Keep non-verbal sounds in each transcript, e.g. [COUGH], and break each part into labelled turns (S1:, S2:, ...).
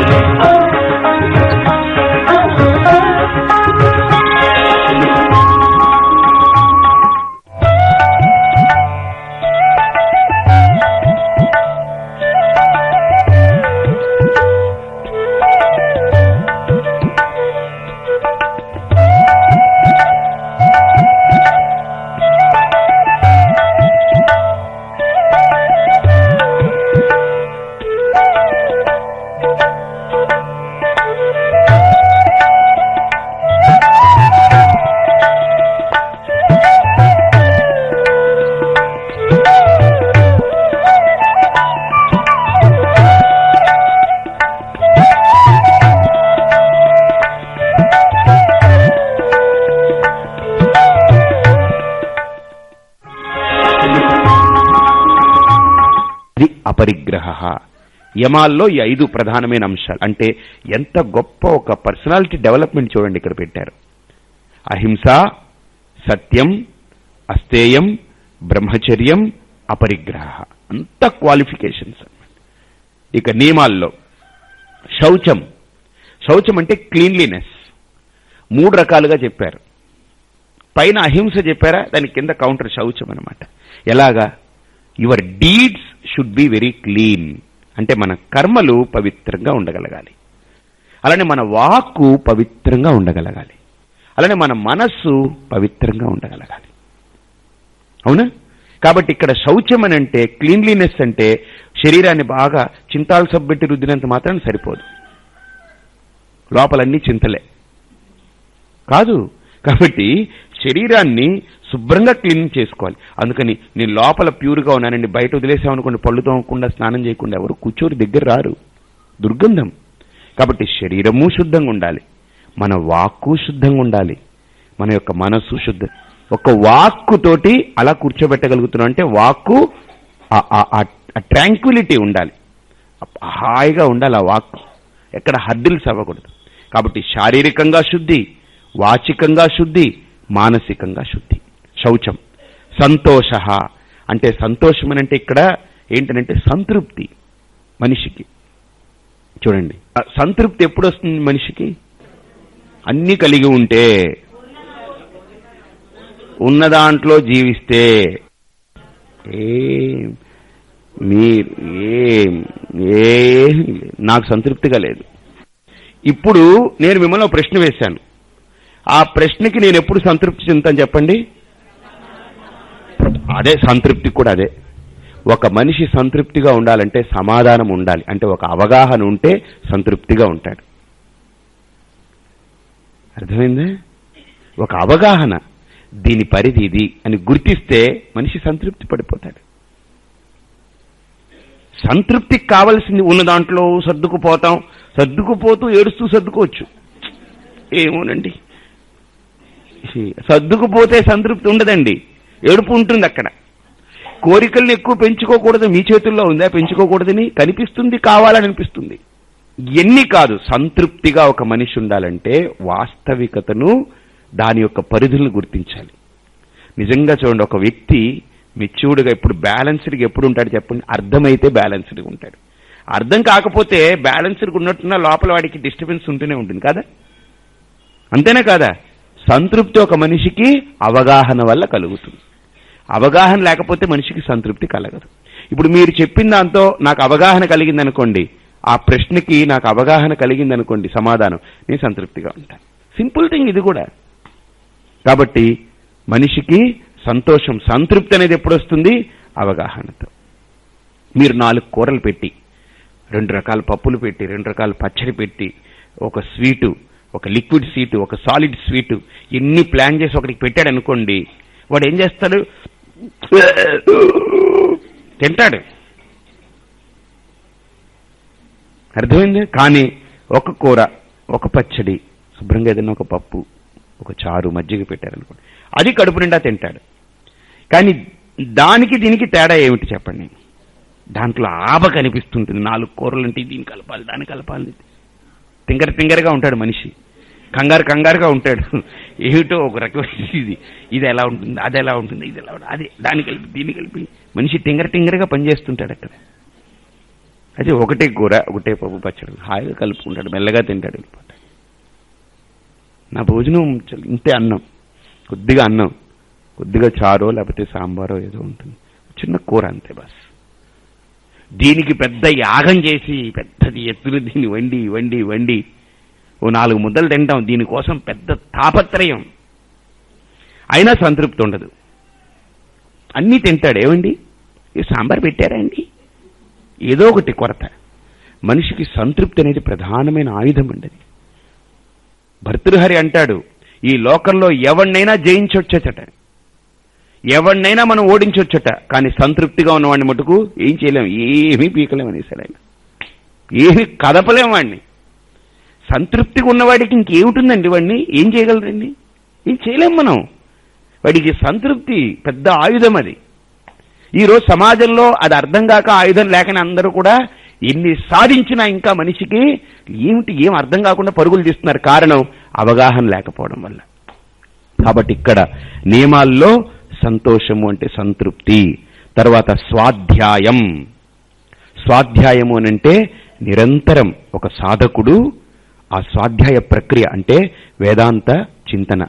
S1: ఇది అపరిగ్రహ. యమాల్లో ఈ ఐదు ప్రధానమైన అంశాలు. అంటే ఎంత గొప్ప ఒక పర్సనాలిటీ డెవలప్మెంట్ చూడండి ఇక్కడ పెట్టారు. అహింస సత్యం అస్తేయం బ్రహ్మచర్యం అపరిగ్రహ. అంత క్వాలిఫికేషన్స్. ఇక నియమాల్లో శౌచం. శౌచం అంటే క్లీన్లీనెస్. మూడు రకాలుగా చెప్పారు. పైన అహింస చెప్పారా? దాని కింద కౌంటర్ శౌచం అనమాట ఎలాగా? Your deeds should be very clean. అంటే మన కర్మలు పవిత్రంగా ఉండగలగాలి. అలానే మన వాక్కు పవిత్రంగా ఉండగలగాలి. అలానే మన మనస్సు పవిత్రంగా ఉండగలగాలి. అవునా? కాబట్టి ఇక్కడ శౌచం అని అంటే క్లీన్లీనెస్ అంటే శరీరాన్ని బాగా చింతాలు సబ్బెట్టి రుద్దినంత మాత్రం సరిపోదు. లోపలన్నీ చింతలే. కాదు. కాబట్టి శరీరాన్ని శుభ్రంగా క్లీన్ చేసుకోవాలి. అందుకని నేను లోపల ప్యూర్గా ఉన్నానండి. బయట వదిలేసామనుకోండి పళ్ళు తోమకుండా స్నానం చేయకుండా ఎవరు కూర్చోరు దగ్గర రారు. దుర్గంధం. కాబట్టి శరీరము శుద్ధంగా ఉండాలి. మన వాక్కు శుద్ధంగా ఉండాలి. మన యొక్క మనస్సు శుద్ధం ఒక వాక్కుతోటి అలా కూర్చోబెట్టగలుగుతున్నాం అంటే వాక్కు ట్రాంక్విలిటీ ఉండాలి. హాయిగా ఉండాలి ఆ వాక్కు. ఎక్కడ హద్దుల్స్ అవ్వకూడదు. కాబట్టి శారీరకంగా శుద్ధి వాచికంగా శుద్ధి మానసికంగా శుద్ధి. శౌచం. సంతోష. అంటే సంతోషం అని అంటే ఇక్కడ ఏంటనంటే సంతృప్తి మనిషికి. చూడండి. సంతృప్తి ఎప్పుడు వస్తుంది మనిషికి? అన్ని కలిగి ఉంటే. ఉన్న దాంట్లో జీవిస్తే. ఏం మీరు ఏం ఏం నాకు సంతృప్తిగా లేదు. ఇప్పుడు నేను మిమ్మల్ని ఒక ప్రశ్న వేశాను. ఆ ప్రశ్నకి నేను ఎప్పుడు సంతృప్తి చెందుతాను చెప్పండి? అదే సంతృప్తి కూడా అదే. ఒక మనిషి సంతృప్తిగా ఉండాలంటే సమాధానం ఉండాలి. అంటే ఒక అవగాహన ఉంటే సంతృప్తిగా ఉంటాడు. అర్థమైందే? ఒక అవగాహన. దీని పరిధి ఇది అని గుర్తిస్తే మనిషి సంతృప్తి పడిపోతాడు. సంతృప్తికి కావలసింది ఉన్న దాంట్లో సర్దుకుపోతాం. సర్దుకుపోతూ ఏడుస్తూ సర్దుకోవచ్చు. ఏమోనండి. సర్దుకుపోతే సంతృప్తి ఉండదండి. ఏడుపు ఉంటుంది అక్కడ. కోరికల్ని ఎక్కువ పెంచుకోకూడదు మీ చేతుల్లో ఉందా? పెంచుకోకూడదని కనిపిస్తుంది కావాలని అనిపిస్తుంది. ఎన్ని కాదు సంతృప్తిగా ఒక మనిషి ఉండాలంటే వాస్తవికతను దాని యొక్క పరిధులను గుర్తించాలి. నిజంగా చూడండి ఒక వ్యక్తి మెచ్యూర్డ్గా ఇప్పుడు బ్యాలెన్స్డ్గా ఎప్పుడు ఉంటాడు చెప్పండి? అర్థమైతే బ్యాలెన్స్డ్గా ఉంటాడు. అర్థం కాకపోతే బ్యాలెన్స్డ్గా ఉన్నట్టున్న లోపల వాడికి డిస్టర్బెన్స్ ఉంటూనే ఉంటుంది కదా? అంతేనా కాదా? సంతృప్తి ఒక మనిషికి అవగాహన వల్ల కలుగుతుంది. అవగాహన లేకపోతే మనిషికి సంతృప్తి కలగదు. ఇప్పుడు మీరు చెప్పిన దాంతో నాకు అవగాహన కలిగిందనుకోండి ఆ ప్రశ్నకి నాకు అవగాహన కలిగింది అనుకోండి సమాధానం నేను సంతృప్తిగా ఉంటాను సింపుల్ థింగ్ ఇది కూడా. కాబట్టి మనిషికి సంతోషం సంతృప్తి అనేది ఎప్పుడు వస్తుంది అవగాహనతో. మీరు నాలుగు కూరలు పెట్టి రెండు రకాల పప్పులు పెట్టి రెండు రకాల పచ్చడి పెట్టి ఒక స్వీటు ఒక లిక్విడ్ స్వీటు ఒక సాలిడ్ స్వీటు ఎన్ని ప్లాన్ చేసి ఒకటికి పెట్టాడు అనుకోండి వాడు ఏం చేస్తాడు? తింటాడు. అర్థమైంది? కానీ ఒక కూర ఒక పచ్చడి శుభ్రంగా ఏదైనా ఒక పప్పు ఒక చారు మజ్జిగ పెట్టారనుకోండి అది కడుపు నిండా తింటాడు. కానీ దానికి దీనికి తేడా ఏమిటి చెప్పండి? దాంట్లో ఆబ కనిపిస్తుంటుంది. నాలుగు కూరలు అంటే దీన్ని కలపాలి దాన్ని కలపాలి. తింగర తింగరగా ఉంటాడు మనిషి. కంగారు కంగారుగా ఉంటాడు. ఏమిటో ఒక రకమైన ఇది. ఇది ఎలా ఉంటుంది? అది ఎలా ఉంటుంది? ఇది ఎలా ఉంటుంది? అదే దాన్ని కలిపి దీన్ని కలిపి మనిషి టింగర్ టింగర్గా పనిచేస్తుంటాడు అక్కడ. అది ఒకటే కూర ఒకటే పప్పు పచ్చడి. హాయిగా కలుపుకుంటాడు మెల్లగా తింటాడు వెళ్ళిపోతాడు. నా భోజనం ఇంతే అన్నం. కొద్దిగా అన్నం కొద్దిగా చారో లేకపోతే సాంబారో ఏదో ఉంటుంది. చిన్న కూర అంతే బస్. దీనికి పెద్ద యాగం చేసి పెద్దది ఎత్తులు దీన్ని వండి వండి వండి ఓ నాలుగు ముద్దలు తింటాం. దీనికోసం పెద్ద తాపత్రయం. అయినా సంతృప్తి ఉండదు. అన్నీ తింటాడు. ఏమండి? ఈ సాంబార్ పెట్టారా అండి? ఏదో ఒకటి కొరత. మనిషికి సంతృప్తి అనేది ప్రధానమైన ఆయుధం అండి అది. భర్తృహరి అంటాడు ఈ లోకంలో ఎవరినైనా జయించొచ్చట. ఎవరినైనా మనం ఓడించొచ్చట. కానీ సంతృప్తిగా ఉన్నవాడిని మటుకు ఏం చేయలేం. ఏమీ పీకలేం అనేసాడు ఆయన ఏమీ కదపలేం వాడిని సంతృప్తిగా ఉన్నవాడికి ఇంకేముంటుందండి వాడిని? ఏం చేయగలరండి? ఏం చేయలేం మనం. వాడికి సంతృప్తి పెద్ద ఆయుధం అది. ఈరోజు సమాజంలో అది అర్థం కాక ఆయుధం లేకని అందరూ కూడా ఎన్ని సాధించినా ఇంకా మనిషికి ఏమిటి ఏం అర్థం కాకుండా పరుగులు తీస్తున్నారు? కారణం అవగాహన లేకపోవడం వల్ల. కాబట్టి ఇక్కడ నియమాల్లో సంతోషము అంటే సంతృప్తి తర్వాత స్వాధ్యాయం. స్వాధ్యాయము అనంటే నిరంతరం ఒక సాధకుడు ఆ స్వాధ్యాయ ప్రక్రియ అంటే వేదాంత చింతన.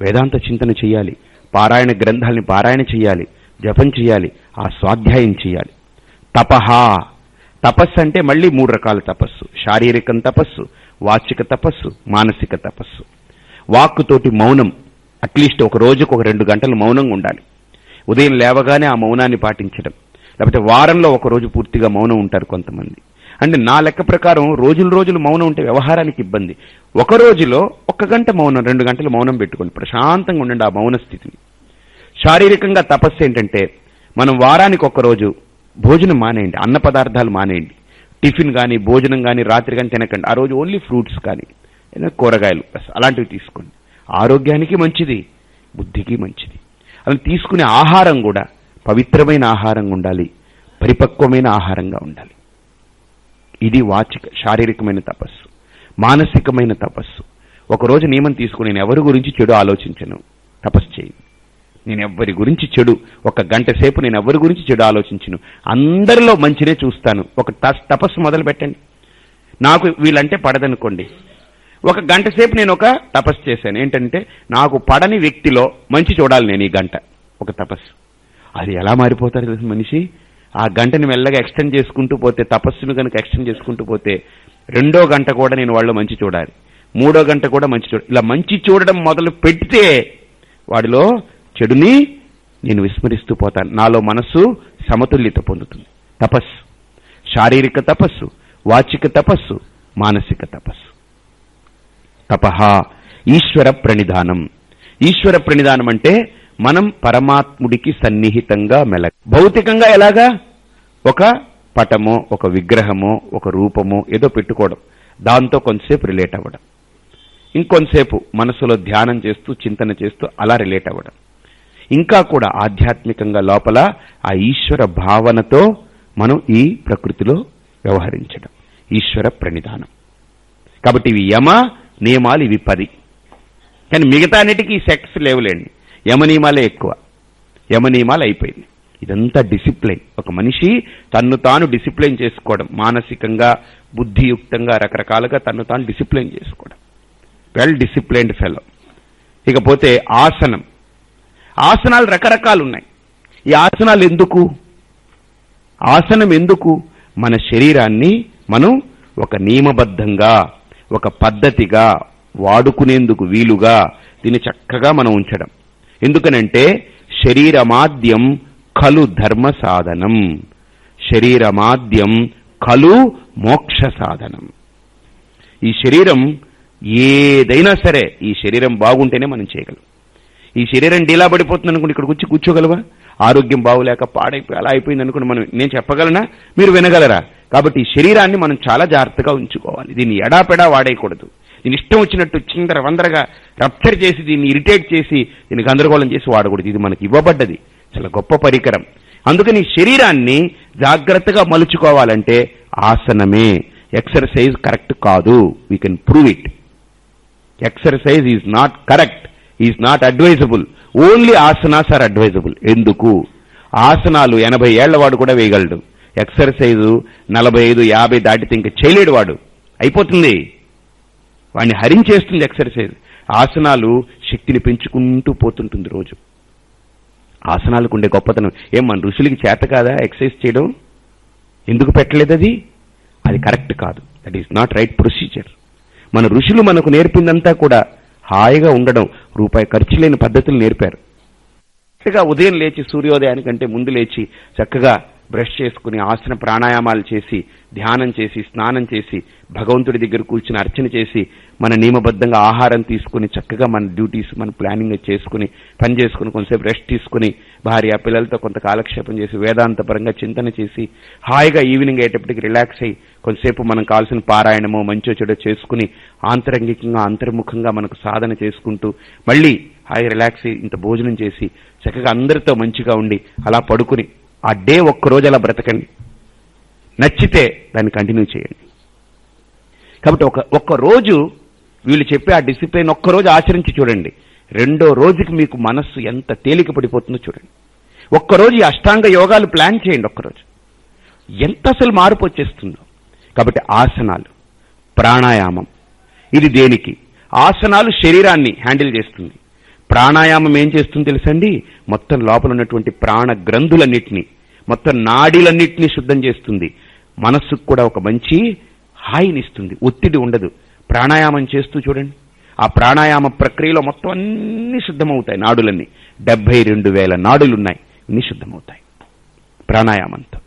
S1: వేదాంత చింతన చేయాలి పారాయణ గ్రంథాలని పారాయణ చేయాలి జపం చేయాలి ఆ స్వాధ్యాయం చేయాలి తపహ. తపస్సు అంటే మళ్ళీ మూడు రకాల తపస్సు. శారీరకం తపస్సు వాచిక తపస్సు మానసిక తపస్సు. వాక్కుతోటి మౌనం. అట్లీస్ట్ ఒక రోజుకు ఒక రెండు గంటలు మౌనంగా ఉండాలి. ఉదయం లేవగానే ఆ మౌనాన్ని పాటించడం. లేకపోతే వారంలో ఒక రోజు పూర్తిగా మౌనం ఉంటారు కొంతమంది. అంటే నా లెక్క ప్రకారం రోజులు రోజులు మౌనం ఉంటే వ్యవహారానికి ఇబ్బంది. ఒక రోజులో ఒక గంట మౌనం రెండు గంటలు మౌనం పెట్టుకోండి. ప్రశాంతంగా ఉండండి ఆ మౌన స్థితిని. శారీరకంగా తపస్సు ఏంటంటే మనం వారానికి ఒక రోజు భోజనం మానేయండి అన్న పదార్థాలు మానేయండి. టిఫిన్ కానీ భోజనం కానీ రాత్రి కానీ తినకండి. ఆ రోజు ఓన్లీ ఫ్రూట్స్ కానీ కూరగాయలు అలాంటివి తీసుకోండి. ఆరోగ్యానికి మంచిది బుద్ధికి మంచిది. అలా తీసుకునే ఆహారం కూడా పవిత్రమైన ఆహారంగా ఉండాలి పరిపక్వమైన ఆహారంగా ఉండాలి. ఇది వాచిక శారీరకమైన తపస్సు మానసికమైన తపస్సు. ఒకరోజు నియమం తీసుకుని నేను ఎవరి గురించి చెడు ఆలోచించను తపస్సు చేయి. నేను ఎవ్వరి గురించి చెడు ఒక గంట సేపు నేను ఎవరి గురించి చెడు ఆలోచించను అందరిలో మంచినే చూస్తాను. ఒక తస్- తపస్సు మొదలు పెట్టండి నాకు వీళ్ళంటే పడదనుకోండి. ఒక గంట సేపు నేను ఒక తపస్సు చేశాను. ఏంటంటే నాకు పడని వ్యక్తిలో మంచి చూడాలి నేను ఈ గంట ఒక తపస్సు. అది ఎలా మారిపోతారు మనిషి? ఆ గంటని మెల్లగా ఎక్స్టెండ్ చేసుకుంటూ పోతే తపస్సును కనుక ఎక్స్టెండ్ చేసుకుంటూ పోతే రెండో గంట కూడా నేను వాళ్ళు మంచి చూడాలి. మూడో గంట కూడా మంచి చూడాలి ఇలా మంచి చూడడం మొదలు పెడితే వాడిలో చెడుని నేను విస్మరిస్తూ పోతాను. నాలో మనస్సు సమతుల్యత పొందుతుంది. తపస్సు. శారీరక తపస్సు వాచిక తపస్సు మానసిక తపస్సు. తపహ ఈశ్వర ప్రణిధానం. ఈశ్వర ప్రణిధానం అంటే మనం పరమాత్ముడికి సన్నిహితంగా మెల భౌతికంగా ఎలాగా? ఒక పటమో ఒక విగ్రహమో ఒక రూపమో ఏదో పెట్టుకోవడం. దాంతో కొంతసేపు రిలేట్ అవ్వడం. ఇంకొంతసేపు మనసులో ధ్యానం చేస్తూ చింతన చేస్తూ అలా రిలేట్ అవ్వడం. ఇంకా కూడా ఆధ్యాత్మికంగా లోపల ఆ ఈశ్వర భావనతో మనం ఈ ప్రకృతిలో వ్యవహరించడం. ఈశ్వర ప్రణిధానం. కాబట్టి ఇవి యమ నియమాలు ఇవి పది. కానీ మిగతా అన్నిటికీ సెక్స్ లేవులేండి. యమనియమాలే ఎక్కువ. యమనియమాలు అయిపోయింది. ఇదంతా డిసిప్లైన్. ఒక మనిషి తన్ను తాను డిసిప్లైన్ చేసుకోవడం మానసికంగా బుద్ధియుక్తంగా రకరకాలుగా తన్ను తాను డిసిప్లైన్ చేసుకోవడం. Well disciplined fellow. ఇకపోతే ఆసనం. ఆసనాలు రకరకాలు ఉన్నాయి ఈ ఆసనాలు ఎందుకు? ఆసనం ఎందుకు? మన శరీరాన్ని మనం ఒక నియమబద్ధంగా ఒక పద్ధతిగా వాడుకునేందుకు వీలుగా దీన్ని చక్కగా మనం ఉంచడం. ఎందుకనంటే శరీరమాద్యం ఖలు ధర్మ సాధనం. శరీరమాద్యం ఖలు మోక్ష సాధనం. ఈ శరీరం ఏదైనా సరే ఈ శరీరం బాగుంటేనే మనం చేయగలం. ఈ శరీరం డీలా పడిపోతుంది అనుకోండి ఇక్కడికి వచ్చి కూర్చోగలవా? ఆరోగ్యం బాగులేక పాడైపోయి అలా అయిపోయింది అనుకోండి మనం నేను చెప్పగలనా? మీరు వినగలరా? కాబట్టి ఈ శరీరాన్ని మనం చాలా జాగ్రత్తగా ఉంచుకోవాలి. దీన్ని ఎడాపెడా వాడేయకూడదు. దీని ఇష్టం వచ్చినట్టు చిందర వందరగా రప్చర్ చేసి దీన్ని ఇరిటేట్ చేసి దీన్ని గందరగోళం చేసి వాడకూడదు. ఇది మనకి ఇవ్వబడ్డది. చాలా గొప్ప పరికరం. అందుకని శరీరాన్ని జాగ్రత్తగా మలుచుకోవాలంటే ఆసనమే. ఎక్సర్సైజ్ కరెక్ట్ కాదు. We can prove it exercise is not correct is not advisable only asanas are advisable ఎందుకు? ఆసనాలు ఎనభై ఏళ్ళ వాడు కూడా వేయగలడు. ఎక్సర్సైజు నలభై ఐదు యాభై దాటితే ఇంకా చేయలేడు వాడు. అయిపోతుంది. వాడిని హరించేస్తుంది ఎక్సర్సైజ్ ఆసనాలు శక్తిని పెంచుకుంటూ పోతుంటుంది రోజు. ఆసనాలకు ఉండే గొప్పతనం. ఏం మన ఋషులకి చేత కాదా ఎక్సర్సైజ్ చేయడం? ఎందుకు పెట్టలేదు అది? అది కరెక్ట్ కాదు. That is not right procedure మన ఋషులు మనకు నేర్పిందంతా కూడా హాయిగా ఉండడం రూపాయి ఖర్చు లేని పద్ధతులు నేర్పారు. చక్కగా ఉదయం లేచి సూర్యోదయానికంటే ముందు లేచి చక్కగా బ్రష్ చేసుకుని ఆసన ప్రాణాయామాలు చేసి ధ్యానం చేసి స్నానం చేసి భగవంతుడి దగ్గర కూర్చుని అర్చన చేసి మన నియమబద్ధంగా ఆహారం తీసుకుని చక్కగా మన డ్యూటీస్ మన ప్లానింగ్ చేసుకుని పని చేసుకుని కొంతసేపు రెస్ట్ తీసుకుని భార్య పిల్లలతో కొంత కాలక్షేపం చేసి వేదాంతపరంగా చింతన చేసి హాయిగా ఈవినింగ్ అయ్యేటప్పటికి రిలాక్స్ అయ్యి కొంతసేపు మనం కావాల్సిన పారాయణమో మంచో చెడో చేసుకుని ఆంతరంగికంగా అంతర్ముఖంగా మనకు సాధన చేసుకుంటూ మళ్ళీ హాయిగా రిలాక్స్ అయ్యి ఇంత భోజనం చేసి చక్కగా అందరితో మంచిగా ఉండి అలా పడుకుని ఆ డే ఒక్కరోజు అలా బ్రతకండి. నచ్చితే దాన్ని కంటిన్యూ చేయండి. కాబట్టి ఒక ఒక్క రోజు వీళ్ళు చెప్పే ఆ డిసిప్లిన్ ఒక్కరోజు ఆచరించి చూడండి. రెండో రోజుకి మీకు మనస్సు ఎంత తేలిక పడిపోతుందో చూడండి. ఒక్కరోజు ఈ అష్టాంగ యోగాలు ప్లాన్ చేయండి ఒక్కరోజు. ఎంత అసలు మార్పు వచ్చేస్తుందో. కాబట్టి ఆసనాలు ప్రాణాయామం. ఇది దేనికి? ఆసనాలు శరీరాన్ని హ్యాండిల్ చేస్తుంది. ప్రాణాయామం ఏం చేస్తుంది తెలుసండి? మొత్తం లోపల ఉన్నటువంటి ప్రాణ గ్రంథులన్నిటినీ మొత్తం నాడీలన్నిటినీ శుద్ధం చేస్తుంది. మనస్సుకు కూడా ఒక మంచి హాయినిస్తుంది. ఒత్తిడి ఉండదు. ప్రాణాయామం చేస్తూ చూడండి. ఆ ప్రాణాయామ ప్రక్రియలో మొత్తం అన్ని శుద్ధమవుతాయి నాడులన్నీ. డెబ్బై రెండు వేల నాడులున్నాయి. అన్ని శుద్ధమవుతాయి. ప్రాణాయామంతో.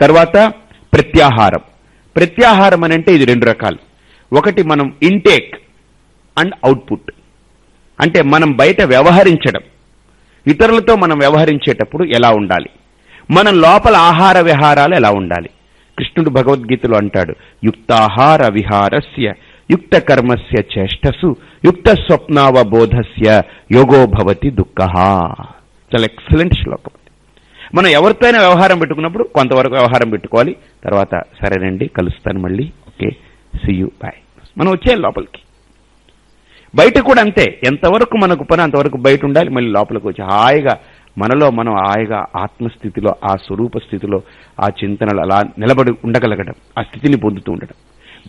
S1: తర్వాత ప్రత్యాహారం. ప్రత్యాహారం అని అంటే ఇది రెండు రకాలు. ఒకటి మనం ఇంటేక్ అండ్ అవుట్పుట్ అంటే మనం బయట వ్యవహరించడం. ఇతరులతో మనం వ్యవహరించేటప్పుడు ఎలా ఉండాలి? మనం లోపల ఆహార విహారాలు ఎలా ఉండాలి? కృష్ణుడు భగవద్గీతలో అంటాడు యుక్తాహార విహారస్య యుక్త కర్మస్య చేష్టసు యుక్త స్వప్నావబోధస్య యోగోభవతి దుఃఖ. చాలా ఎక్సలెంట్ శ్లోకం మనం ఎవరితో అయినా వ్యవహారం పెట్టుకున్నప్పుడు కొంతవరకు వ్యవహారం పెట్టుకోవాలి. తర్వాత సరేనండి కలుస్తాను మళ్ళీ. ఓకే సియు బాయ్ మనం వచ్చేయాలి లోపలికి. బయట కూడా అంతే. ఎంతవరకు మనకు పని అంతవరకు బయట ఉండాలి మళ్ళీ లోపలికి వచ్చి హాయిగా మనలో మనం హాయిగా ఆత్మస్థితిలో ఆ స్వరూప స్థితిలో ఆ చింతనలు అలా నిలబడి ఉండగలగడం ఆ స్థితిని పొందుతూ ఉండడం.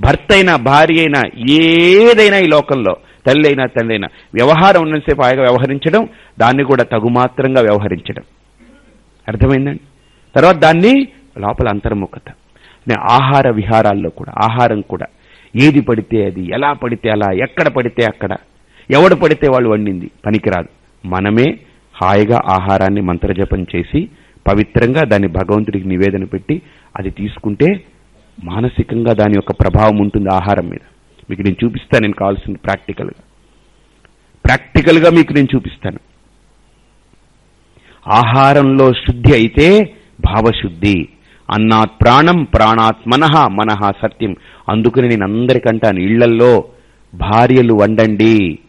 S1: భర్త అయినా భార్య అయినా ఏదైనా ఈ లోకంలో తల్లి అయినా తండ్రి అయినా వ్యవహారం ఉన్నసేపు హాయిగా వ్యవహరించడం దాన్ని కూడా తగుమాత్రంగా వ్యవహరించడం. అర్థమైందండి? తర్వాత దాన్ని లోపల అంతర్ముఖత. ఆహార విహారాల్లో కూడా ఆహారం కూడా ఏది పడితే అది ఎలా పడితే అలా ఎక్కడ పడితే అక్కడ. ఎవడు పడితే వాళ్ళు వండింది పనికిరాదు. మనమే హాయిగా ఆహారాన్ని మంత్రజపం చేసి పవిత్రంగా దాన్ని భగవంతుడికి నివేదన పెట్టి అది తీసుకుంటే మానసికంగా దాని యొక్క ప్రభావం ఉంటుంది ఆహారం మీద. మీకు నేను చూపిస్తాను నేను కావాల్సింది ప్రాక్టికల్గా ప్రాక్టికల్గా మీకు నేను చూపిస్తాను. ఆహారంలో శుద్ధి అయితే భావశుద్ధి. అన్నాత్ ప్రాణం ప్రాణాత్ మనహ మనహ సత్యం. అందుకని నేను అందరికంటాను ఇళ్ళల్లో భార్యలు వండండి.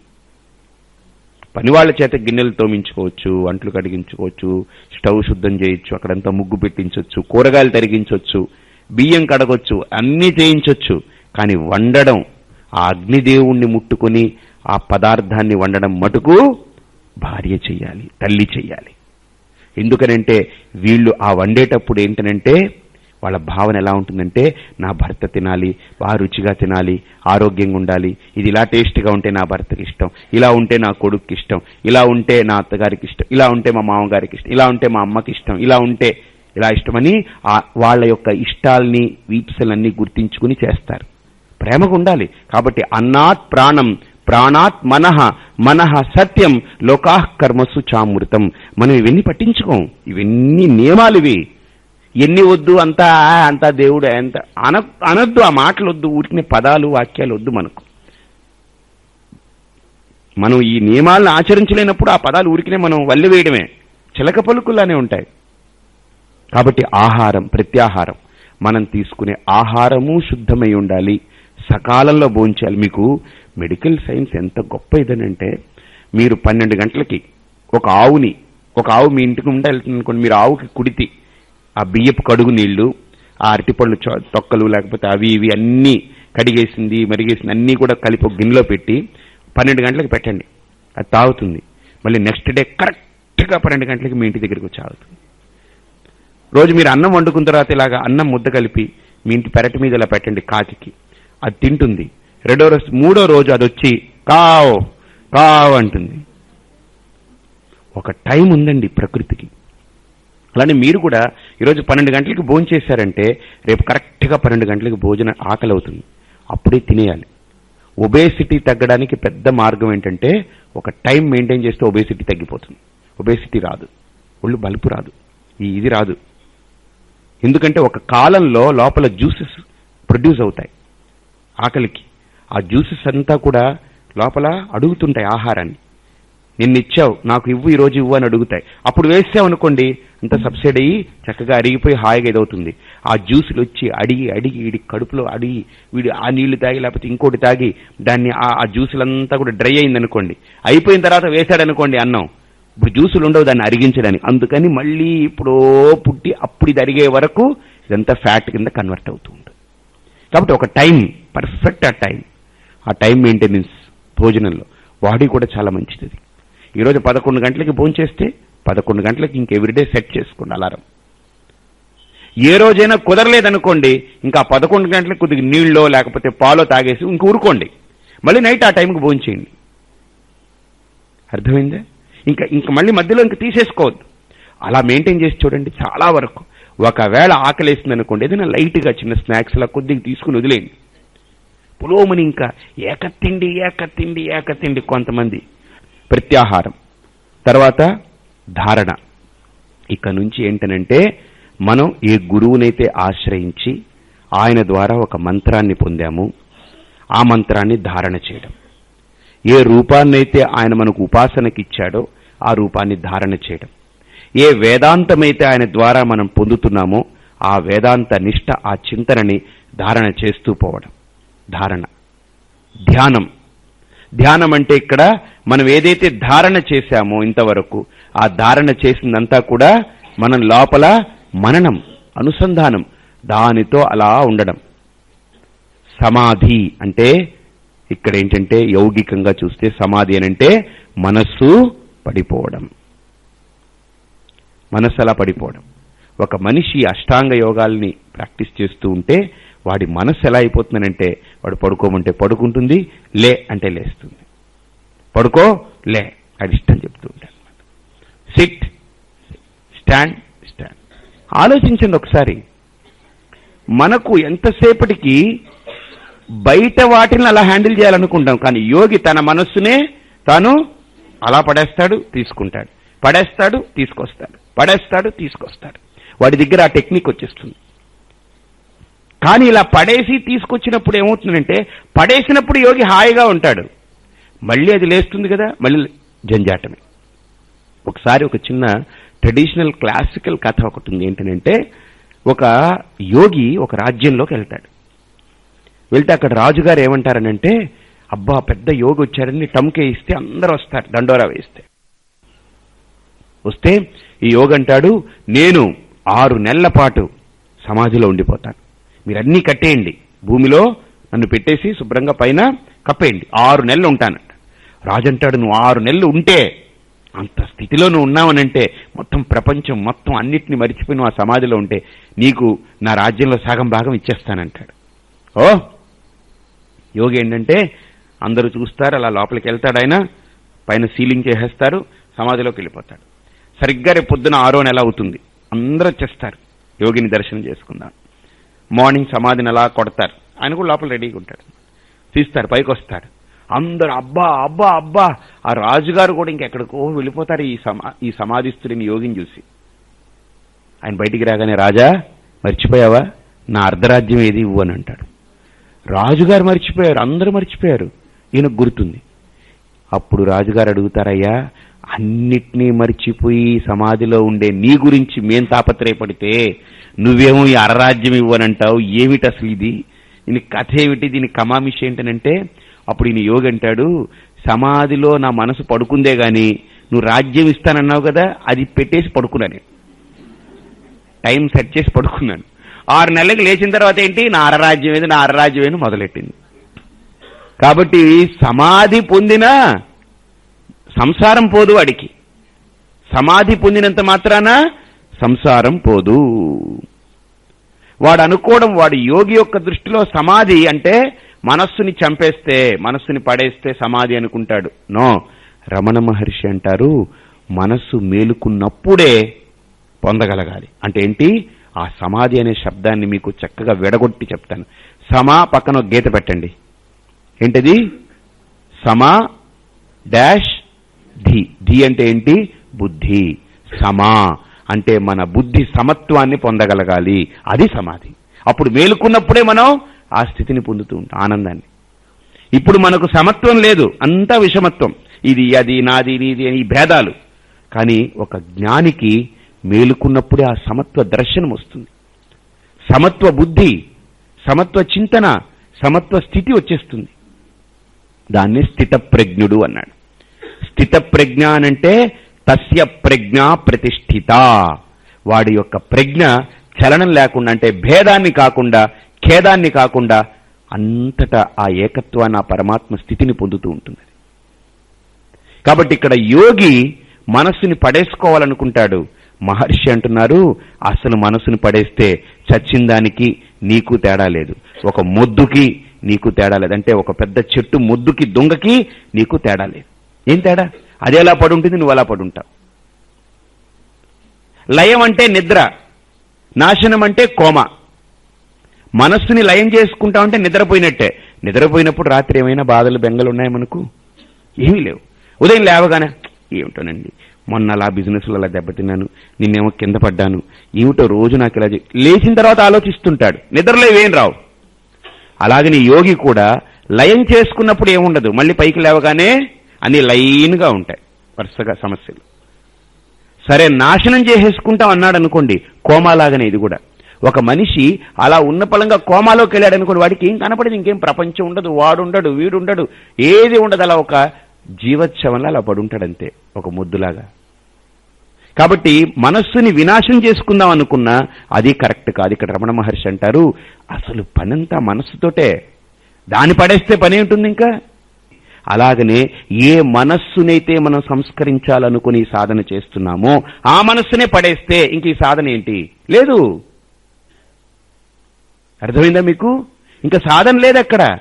S1: పనివాళ్ళ చేత గిన్నెలు తోమించుకోవచ్చు అంట్లు కడిగించుకోవచ్చు స్టవ్ శుద్ధం చేయొచ్చు అక్కడంతా ముగ్గు పెట్టించవచ్చు కూరగాయలు తరిగించవచ్చు బియ్యం కడగొచ్చు అన్నీ చేయించవచ్చు కానీ వండడం ఆ అగ్నిదేవుణ్ణి ముట్టుకుని ఆ పదార్థాన్ని వండడం మటుకు భార్య చెయ్యాలి తల్లి చెయ్యాలి. ఎందుకనంటే వీళ్ళు ఆ వండేటప్పుడు ఏంటనంటే వాళ్ళ భావన ఎలా ఉంటుందంటే నా భర్త తినాలి బాగా రుచిగా తినాలి ఆరోగ్యంగా ఉండాలి. ఇది ఇలా టేస్ట్గా ఉంటే నా భర్తకి ఇష్టం ఇలా ఉంటే నా కొడుకు ఇష్టం ఇలా ఉంటే నా అత్తగారికి ఇష్టం ఇలా ఉంటే మా మామగారికి ఇష్టం ఇలా ఉంటే మా అమ్మకి ఇష్టం ఇలా ఉంటే ఇలా ఇష్టమని వాళ్ళ యొక్క ఇష్టాల్ని వీప్సలన్నీ గుర్తించుకుని చేస్తారు. ప్రేమగా ఉండాలి. కాబట్టి అన్నాత్ ప్రాణం ప్రాణాత్ మనహ మనహ సత్యం లోకాహ్ కర్మసు చామృతం. మనం ఇవన్నీ పట్టించుకోం. ఇవన్నీ నియమాలు ఇవి. ఎన్ని వద్దు అంతా అంతా దేవుడు అంత. అన అనొద్దు ఆ మాటలు వద్దు ఊరికినే పదాలు వాక్యాలు వద్దు మనకు. మనం ఈ నియమాలను ఆచరించలేనప్పుడు ఆ పదాలు ఊరికినే మనం వల్లి వేయడమే. చిలక పలుకుల్లానే ఉంటాయి. కాబట్టి ఆహారం ప్రత్యాహారం. మనం తీసుకునే ఆహారము శుద్ధమై ఉండాలి. సకాలంలో భోంచాలి మీకు మెడికల్ సైన్స్ ఎంత గొప్ప ఇదనంటే మీరు పన్నెండు గంటలకి ఒక ఆవుని ఒక ఆవు మీ ఇంటికి ఉండాలి అనుకోండి మీరు ఆవుకి కుడితి. ఆ బియ్యపు కడుగు నీళ్ళు ఆ అరటిపళ్ళు తొక్కలు లేకపోతే అవి ఇవి అన్నీ కడిగేసింది మరిగేసింది అన్నీ కూడా కలిపి ఒక గిన్నెలో పెట్టి పన్నెండు గంటలకు పెట్టండి. అది తాగుతుంది. మళ్ళీ నెక్స్ట్ డే కరెక్ట్గా పన్నెండు గంటలకి మీ ఇంటి దగ్గరికి వచ్చి తాగుతుంది. రోజు మీరు అన్నం వండుకున్న తర్వాత ఇలాగా అన్నం ముద్ద కలిపి మీ ఇంటి పెరటి మీద ఇలా పెట్టండి కాకికి. అది తింటుంది. రెండో రోజు మూడో రోజు అది వచ్చి కావ్ కావ్ అంటుంది. ఒక టైం ఉందండి ప్రకృతికి. అలానే మీరు కూడా ఈరోజు పన్నెండు గంటలకి భోజనం చేశారంటే రేపు కరెక్ట్గా పన్నెండు గంటలకి భోజనం ఆకలి అవుతుంది అప్పుడే తినేయాలి. ఒబేసిటీ తగ్గడానికి పెద్ద మార్గం ఏంటంటే ఒక టైం మెయింటైన్ చేస్తే ఒబేసిటీ తగ్గిపోతుంది. ఒబేసిటీ రాదు. ఒళ్ళు బలుపు రాదు. ఈ ఇది రాదు. ఎందుకంటే ఒక కాలంలో లోపల జ్యూసెస్ ప్రొడ్యూస్ అవుతాయి. ఆకలికి. ఆ జ్యూసెస్ అంతా కూడా లోపల అడుగుతుంటాయి ఆహారాన్ని. నిన్నిచ్చావు నాకు ఇవ్వు ఈ రోజు ఇవ్వు అని అడుగుతాయి. అప్పుడు వేసామనుకోండి అంత సబ్సిడీ అయ్యి చక్కగా అరిగిపోయి హాయిగా ఇదవుతుంది. ఆ జ్యూసులు వచ్చి అడిగి అడిగి వీడి కడుపులో అడిగి వీడి ఆ నీళ్ళు తాగి లేకపోతే ఇంకోటి తాగి దాన్ని ఆ జ్యూసులంతా కూడా డ్రై అయింది అనుకోండి అయిపోయిన తర్వాత వేశాడనుకోండి అన్నం. ఇప్పుడు జ్యూసులు ఉండవు దాన్ని అరిగించడానికి. అందుకని మళ్ళీ ఇప్పుడో పుట్టి అప్పుడు ఇది అరిగే వరకు ఇదంతా ఫ్యాట్ కింద కన్వర్ట్ అవుతూ ఉంటుంది కాబట్టి ఒక టైం పర్ఫెక్ట్ ఆ టైం. ఆ టైం మెయింటెనెన్స్ భోజనంలో. బాడీ కూడా చాలా మంచిది ఈరోజు పదకొండు గంటలకి భోంచేస్తే పదకొండు గంటలకి ఇంక ఎవ్రీడే సెట్ చేసుకోండి అలారం. ఏ రోజైనా కుదరలేదనుకోండి ఇంకా పదకొండు గంటలకు కొద్దిగా నీళ్ళో లేకపోతే పాలో తాగేసి ఇంక ఊరుకోండి. మళ్ళీ నైట్ ఆ టైంకి భోంచేయండి అర్థమైందా? ఇంకా ఇంక మళ్ళీ మధ్యలో ఇంక తీసేసుకోవద్దు. అలా మెయింటైన్ చేసి చూడండి చాలా వరకు. ఒకవేళ ఆకలేసింది అనుకోండి ఏదైనా లైట్గా చిన్న స్నాక్స్ అలా కొద్దిగా తీసుకుని వదిలేయండి. పులోమని ఇంకా ఏకత్తిండి ఏకత్తిండి ఏకత్తిండి కొంతమంది ప్రత్యాహారం. తర్వాత ధారణ. ఇక నుంచి ఏంటనంటే మనం ఏ గురువునైతే ఆశ్రయించి ఆయన ద్వారా ఒక మంత్రాన్ని పొందాము ఆ మంత్రాన్ని ధారణ చేయడం. ఏ రూపాన్నైతే ఆయన మనకు ఉపాసనకి ఇచ్చాడో ఆ రూపాన్ని ధారణ చేయడం. ఏ వేదాంతమైతే ఆయన ద్వారా మనం పొందుతున్నామో ఆ వేదాంత నిష్ట ఆ చింతనని ధారణ చేస్తూ పోవడం. ధారణ. ధ్యానం. ధ్యానం అంటే ఇక్కడ మనం ఏదైతే ధారణ చేశామో ఇంతవరకు ఆ ధారణ చేసిందంతా కూడా మనం లోపల మననం అనుసంధానం దానితో అలా ఉండడం. సమాధి అంటే ఇక్కడ ఏంటంటే యౌగికంగా చూస్తే సమాధి అని అంటే మనస్సు పడిపోవడం. మనస్సు అలా పడిపోవడం. ఒక మనిషి అష్టాంగ యోగాల్ని ప్రాక్టీస్ చేస్తూ ఉంటే వాడి మనస్సు ఎలా అయిపోతుందనంటే వాడు పడుకోమంటే పడుకుంటుంది లే అంటే లేస్తుంది. పడుకో లే అది ఇష్టం చెప్తూ ఉంటాడు సిట్ స్టాండ్ స్టాండ్ ఆలోచించండి ఒకసారి. మనకు ఎంతసేపటికి బయట వాటిని అలా హ్యాండిల్ చేయాలనుకుంటాం కానీ యోగి తన మనస్సునే తాను అలా పడేస్తాడు తీసుకుంటాడు. పడేస్తాడు తీసుకొస్తాడు. పడేస్తాడు తీసుకొస్తాడు. వాడి దగ్గర ఆ టెక్నిక్ వచ్చేస్తుంది. కానీ ఇలా పడేసి తీసుకొచ్చినప్పుడు ఏమవుతుందంటే పడేసినప్పుడు యోగి హాయిగా ఉంటాడు. మళ్ళీ అది లేస్తుంది కదా మళ్ళీ జంజాటమే. ఒకసారి ఒక చిన్న ట్రెడిషనల్ క్లాసికల్ కథ ఒకటి ఉంది ఏంటంటే ఒక యోగి ఒక రాజ్యంలోకి వెళ్తాడు. వెళ్తే అక్కడ రాజుగారు ఏమంటారనంటే అబ్బా పెద్ద యోగి వచ్చారని టమ్కే ఇస్తే అందరూ వస్తారు దండోరా వేస్తే. వస్తే ఈ యోగి అంటాడు నేను ఆరు నెలల పాటు సమాధిలో ఉండిపోతాను. మీరన్నీ కట్టేయండి. భూమిలో నన్ను పెట్టేసి శుభ్రంగా పైన కప్పేయండి. ఆరు నెలలు ఉంటానంట. రాజు అంటాడు నువ్వు ఆరు నెలలు ఉంటే అంత స్థితిలో నువ్వు ఉన్నావనంటే మొత్తం ప్రపంచం మొత్తం అన్నిటిని మరిచిపోయి నువ్వు ఆ సమాధిలో ఉంటే నీకు నా రాజ్యంలో సగం భాగం ఇచ్చేస్తానంటాడు. ఓ! యోగి ఏంటంటే అందరూ చూస్తారు అలా లోపలికి వెళ్తాడు ఆయన పైన సీలింగ్ చేసేస్తారు సమాధిలోకి వెళ్ళిపోతాడు. సరిగ్గా రేపు పొద్దున ఆరో నెల అవుతుంది. అందరూ వచ్చేస్తారు. యోగిని దర్శనం చేసుకుందాం. మార్నింగ్ సమాధిని అలా కొడతారు. ఆయన కూడా లోపల రెడీగా ఉంటాడు. తీస్తారు పైకి వస్తాడు అందరు అబ్బా అబ్బా అబ్బా. ఆ రాజుగారు కూడా ఇంకెక్కడికో వెళ్ళిపోతారు ఈ సమా ఈ సమాధిస్తుడిని యోగిని చూసి. ఆయన బయటికి రాగానే రాజా మర్చిపోయావా? నా అర్ధరాజ్యం ఏది ఇవ్వు అని అంటాడు. రాజుగారు మర్చిపోయారు అందరూ మర్చిపోయారు. ఈయనకు గుర్తుంది. అప్పుడు రాజుగారు అడుగుతారయ్యా అన్నిటినీ మర్చిపోయి సమాధిలో ఉండే నీ గురించి మేం తాపత్రయపడితే నువ్వేమో ఈ అరరాజ్యం ఇవ్వనంటావు. ఏమిటి అసలు ఇది? దీని కథ ఏమిటి? దీని కమామిష ఏంటనంటే అప్పుడు ఈయన యోగి అంటాడు సమాధిలో నా మనసు పడుకుందే గాని నువ్వు రాజ్యం ఇస్తానన్నావు కదా అది పెట్టేసి పడుకున్నాను టైం సెట్ చేసి పడుకున్నాను. ఆరు నెలలకు లేచిన తర్వాత ఏంటి? నా అరరాజ్యం ఏది? నా అరరాజ్యం ఏది? మొదలెట్టింది. కాబట్టి సమాధి పొందిన సంసారం పోదు వాడికి. సమాధి పొందినంత మాత్రాన సంసారం పోదు. వాడు అనుకోవడం వాడు యోగి యొక్క దృష్టిలో సమాధి అంటే మనస్సుని చంపేస్తే మనస్సుని పడేస్తే సమాధి అనుకుంటాడు. నో రమణ మహర్షి అంటారు మనస్సు మేలుకున్నప్పుడే పొందగలగాలి. అంటే ఏంటి? ఆ సమాధి అనే శబ్దాన్ని మీకు చక్కగా విడగొట్టి చెప్తాను. సమా పక్కన గీత పెట్టండి. ఏంటిది? సమా డాష్ ధి ధి అంటే ఏంటి? బుద్ధి. సమా అంటే మన బుద్ధి సమత్వాన్ని పొందగలగాలి. అది సమాధి. అప్పుడు మేలుకున్నప్పుడే మనం ఆ స్థితిని పొందుతూ ఉంటాం ఆనందాన్ని. ఇప్పుడు మనకు సమత్వం లేదు అంతా విషమత్వం. ఇది అది నాది నీది అని భేదాలు. కానీ ఒక జ్ఞానికి మేలుకున్నప్పుడే ఆ సమత్వ దర్శనం వస్తుంది. సమత్వ బుద్ధి సమత్వ చింతన సమత్వ స్థితి వచ్చేస్తుంది. దాన్ని స్థిత ప్రజ్ఞుడు అన్నాడు. స్థిత ప్రజ్ఞ అనంటే తస్య ప్రజ్ఞ ప్రతిష్ఠిత. వాడి యొక్క ప్రజ్ఞ చలనం లేకుండా అంటే భేదాన్ని కాకుండా ఖేదాన్ని కాకుండా అంతటా ఆ ఏకత్వాన్ని ఆ పరమాత్మ స్థితిని పొందుతూ ఉంటుంది. కాబట్టి ఇక్కడ యోగి మనస్సుని పడేసుకోవాలనుకుంటాడు. మహర్షి అంటున్నారు అసలు మనసుని పడేస్తే చచ్చిన దానికి నీకు తేడా లేదు. ఒక మొద్దుకి నీకు తేడా లేదు. అంటే ఒక పెద్ద చెట్టు మొద్దుకి దొంగకి నీకు తేడా లేదు. ఏం తేడా? అది ఎలా పడుంటుంది నువ్వు అలా పడుంటావు. లయం అంటే నిద్ర నాశనం అంటే కోమ. మనస్సుని లయం చేసుకుంటామంటే నిద్రపోయినట్టే. నిద్రపోయినప్పుడు రాత్రి ఏమైనా బాధలు బెంగలు ఉన్నాయా మనకు? ఏమీ లేవు. ఉదయం లేవగానే ఏమిటోనండి మొన్న అలా బిజినెస్లో అలా దెబ్బతిన్నాను నిన్నేమో కింద పడ్డాను ఏమిటో రోజు నాకు ఇలా లేచిన తర్వాత ఆలోచిస్తుంటాడు. నిద్రలో ఏం రావు. అలాగని యోగి కూడా లయం చేసుకున్నప్పుడు ఏముండదు. మళ్ళీ పైకి లేవగానే అన్ని లైన్గా ఉంటాయి వరుసగా సమస్యలు. సరే నాశనం చేసేసుకుంటాం అన్నాడు అనుకోండి కోమాలాగానే ఇది కూడా. ఒక మనిషి అలా ఉన్న పలంగా కోమాలోకి వెళ్ళాడు అనుకోండి వాడికి ఏం కనపడదు ఇంకేం ప్రపంచం ఉండదు వాడుండడు వీడుండడు ఏది ఉండదు అలా ఒక జీవోత్సవంలో అలా పడుంటాడంతే ఒక ముద్దులాగా. కాబట్టి మనస్సుని వినాశం చేసుకుందాం అనుకున్నా అది కరెక్ట్ కాదు ఇక్కడ రమణ మహర్షి అంటారు అసలు పనంతా మనస్సుతోటే. దాన్ని పడేస్తే పని ఉంటుంది ఇంకా అలాగనే ఏ మనస్సునైతే మనం సంస్కరించాలనుకుని సాధన చేస్తున్నామో ఆ మనస్సునే పడేస్తే ఇంక ఈ సాధన ఏంటి? లేదు. అర్థమైందా మీకు? ఇంకా సాధన లేదు అక్కడ.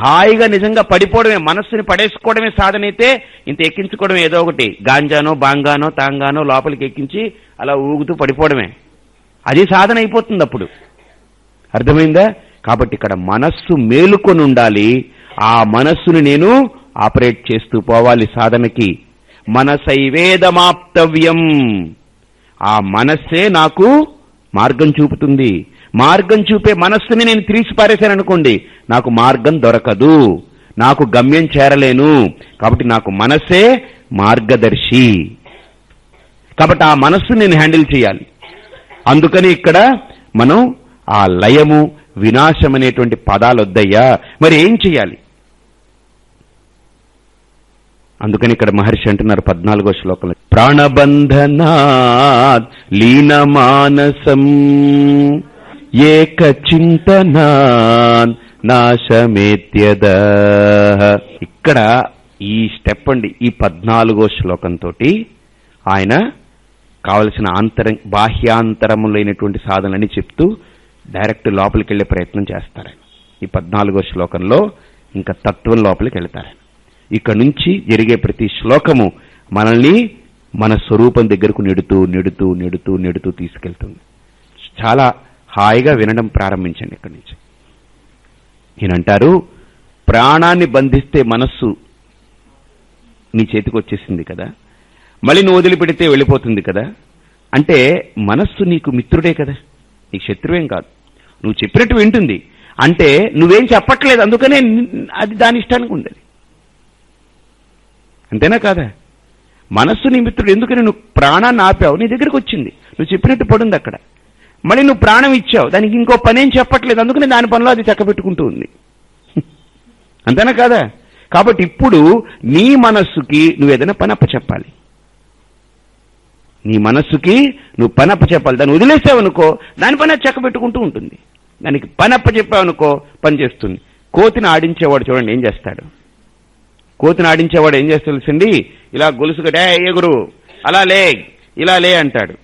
S1: హాయిగా నిజంగా పడిపోవడమే మనస్సుని పడేసుకోవడమే సాధన అయితే ఇంత ఎక్కించుకోవడమే ఏదో ఒకటి. గాంజానో బాంగానో తాంగానో లోపలికి ఎక్కించి అలా ఊగుతూ పడిపోవడమే. అది సాధన అయిపోతుంది అప్పుడు. అర్థమైందా? కాబట్టి ఇక్కడ మనస్సు మేలుకొని ఉండాలి ఆ మనస్సుని నేను ఆపరేట్ చేస్తూ పోవాలి సాధనకి. మనసైవేదమాప్తవ్యం ఆ మనస్సే నాకు మార్గం చూపుతుంది. మార్గం చూపే మనస్సుని నేను తీసి అనుకోండి నాకు మార్గం దొరకదు. నాకు గమ్యం చేరలేను. కాబట్టి నాకు మనస్సే మార్గదర్శి. కాబట్టి ఆ మనస్సు నేను హ్యాండిల్ చేయాలి. అందుకని ఇక్కడ మనం ఆ లయము వినాశం అనేటువంటి పదాలు వద్దయ్యా మరి ఏం చేయాలి? అందుకని ఇక్కడ మహర్షి అంటున్నారు పద్నాలుగో శ్లోకంలో. ప్రాణబంధనాత్ లీనమానసం ఏక చింతనాన్ నాశమేత్యద ఇక్కడ ఈ స్టెప్ అండి ఈ పద్నాలుగో శ్లోకంతో ఆయన కావలసిన ఆంతర బాహ్యాంతరములైనటువంటి సాధనని చెప్తూ డైరెక్ట్ లోపలికి వెళ్ళే ప్రయత్నం చేస్తారు. ఈ పద్నాలుగో శ్లోకంలో ఇంకా తత్వం లోపలికి వెళ్తారు ఇక్కడి నుంచి జరిగే ప్రతి శ్లోకము మనల్ని మన స్వరూపం దగ్గరకు నెడుతూ నెడుతూ నెడుతూ నెడుతూ తీసుకెళ్తుంది. చాలా హాయిగా వినడం ప్రారంభించండి ఇక్కడి నుంచి. ఈయనంటారు ప్రాణాన్ని బంధిస్తే మనస్సు నీ చేతికి వచ్చేసింది కదా? మళ్ళీ నువ్వు వదిలిపెడితే వెళ్ళిపోతుంది కదా? అంటే మనస్సు నీకు మిత్రుడే కదా? నీకు శత్రువేం కాదు. నువ్వు చెప్పినట్టు వింటుంది. అంటే నువ్వేం చెప్పట్లేదు. అందుకనే అది దాని ఇష్టానికి ఉండదు. అంతేనా కాదా? మనస్సు నీ మిత్రుడు ఎందుకని నువ్వు ప్రాణాన్ని ఆపావు? నీ దగ్గరికి వచ్చింది. నువ్వు చెప్పినట్టు పడుంది అక్కడ. మళ్ళీ నువ్వు ప్రాణం ఇచ్చావు. దానికి ఇంకో పనేం చెప్పట్లేదు. అందుకని దాని పనిలో అది చక్కబెట్టుకుంటూ ఉంది. [LAUGHS] అంతేనా కాదా? కాబట్టి ఇప్పుడు నీ మనస్సుకి నువ్వు ఏదైనా పని అప్పచెప్పాలి. నీ మనస్సుకి నువ్వు పని అప్పచెప్పాలి. దాన్ని వదిలేసావనుకో దాని పని అది చక్కబెట్టుకుంటూ ఉంటుంది. దానికి పని అప్పచెప్పావనుకో పని చేస్తుంది. కోతిని ఆడించేవాడు చూడండి ఏం చేస్తాడు? కోతిని ఆడించేవాడు ఏం చేస్తాడు తెలిసింది? ఇలా గొలుసుగా ఎగురు అలా లే ఇలా లే అంటాడు.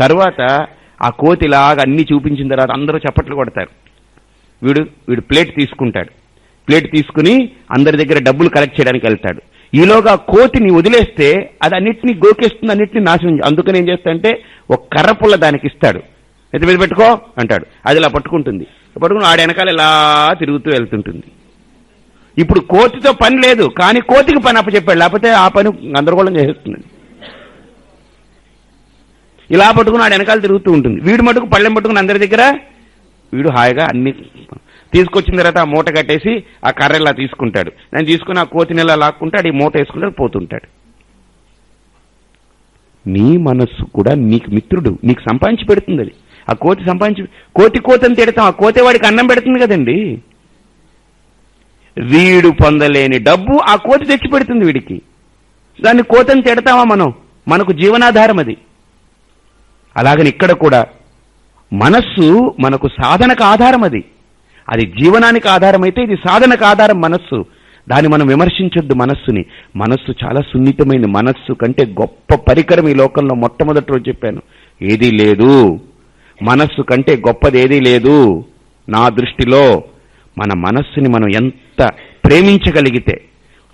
S1: తర్వాత ఆ కోతిలాగా అన్ని చూపించిన తర్వాత అందరూ చప్పట్లు కొడతారు. వీడు వీడు ప్లేట్ తీసుకుంటాడు. ప్లేట్ తీసుకుని అందరి దగ్గర డబ్బులు కలెక్ట్ చేయడానికి వెళ్తాడు. ఈలోగా కోతిని వదిలేస్తే అది అన్నిటినీ గోకేస్తుంది అన్నిటినీ నాశనం అందుకని ఏం చేస్తాడంటే ఒక కర్ర పుల్ల దానికి ఇస్తాడు. ఎత్తి మీద పెట్టుకో అంటాడు. అది ఇలా పట్టుకుంటుంది. పట్టుకుని ఆడ వెనకాల ఇలా తిరుగుతూ వెళ్తుంటుంది. ఇప్పుడు కోతితో పని లేదు కానీ కోతికి పని అప్పచెప్పాడు. లేకపోతే ఆ పని గందరగోళం చేసేస్తున్నాడు ఇలా పట్టుకుని ఆడ వెనకాల తిరుగుతూ ఉంటుంది. వీడు మటుకు పళ్ళెం పట్టుకుని అందరి దగ్గర వీడు హాయిగా అన్ని తీసుకొచ్చిన తర్వాత ఆ మూట కట్టేసి ఆ కర్ర ఇలా తీసుకుంటాడు. నేను తీసుకుని ఆ కోతి నెల లాక్కుంటాడు ఈ మూట వేసుకుంటాడు పోతుంటాడు. నీ మనస్సు కూడా నీకు మిత్రుడు నీకు సంపాదించి పెడుతుంది అది. ఆ కోతి సంపాదించి కోతి కోతని తిడతాం ఆ కోతి వాడికి అన్నం పెడుతుంది కదండి. వీడు పొందలేని డబ్బు ఆ కోతి తెచ్చి పెడుతుంది వీడికి. దాన్ని కోతని తిడతామా మనం? మనకు జీవనాధారం అది. అలాగని ఇక్కడ కూడా మనస్సు మనకు సాధనకు ఆధారం అది. అది జీవనానికి ఆధారం అయితే ఇది సాధనకు ఆధారం మనస్సు. దాన్ని మనం విమర్శించొద్దు మనస్సుని. మనస్సు చాలా సున్నితమైన మనస్సు కంటే గొప్ప పరికరం ఈ లోకంలో మొట్టమొదటి రోజు చెప్పాను. ఏదీ లేదు. మనస్సు కంటే గొప్పది ఏదీ లేదు. నా దృష్టిలో మన మనస్సుని మనం ఎంత ప్రేమించగలిగితే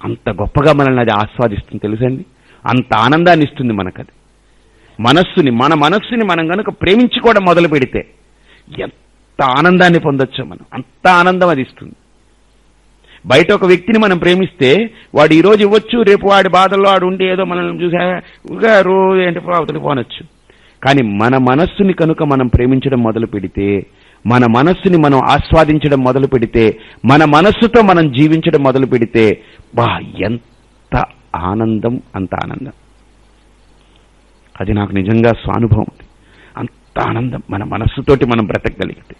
S1: అంత గొప్పగా మనల్ని అది ఆస్వాదిస్తుంది తెలుసండి? అంత ఆనందాన్ని ఇస్తుంది మనకది. మనస్సుని మన మనస్సుని మనం గనుక ప్రేమించుకోవడం మొదలు పెడితే ఎంత ఆనందాన్ని పొందొచ్చో మనం. అంత ఆనందం అది ఇస్తుంది. బయట ఒక వ్యక్తిని మనం ప్రేమిస్తే వాడు ఈరోజు ఇవ్వచ్చు రేపు వాడి బాధల్లో వాడు ఉండి ఏదో మనల్ని చూసా రోజు ఏంటి అవతలి పోనొచ్చు. కానీ మన మనస్సుని కనుక మనం ప్రేమించడం మొదలు పెడితే మన మనస్సుని మనం ఆస్వాదించడం మొదలు పెడితే మన మనస్సుతో మనం జీవించడం మొదలు పెడితే బా ఎంత ఆనందం అంత ఆనందం. అది నాకు నిజంగా స్వానుభవం అంత ఆనందం మన మనస్సుతోటి మనం బ్రతకగలిగితే.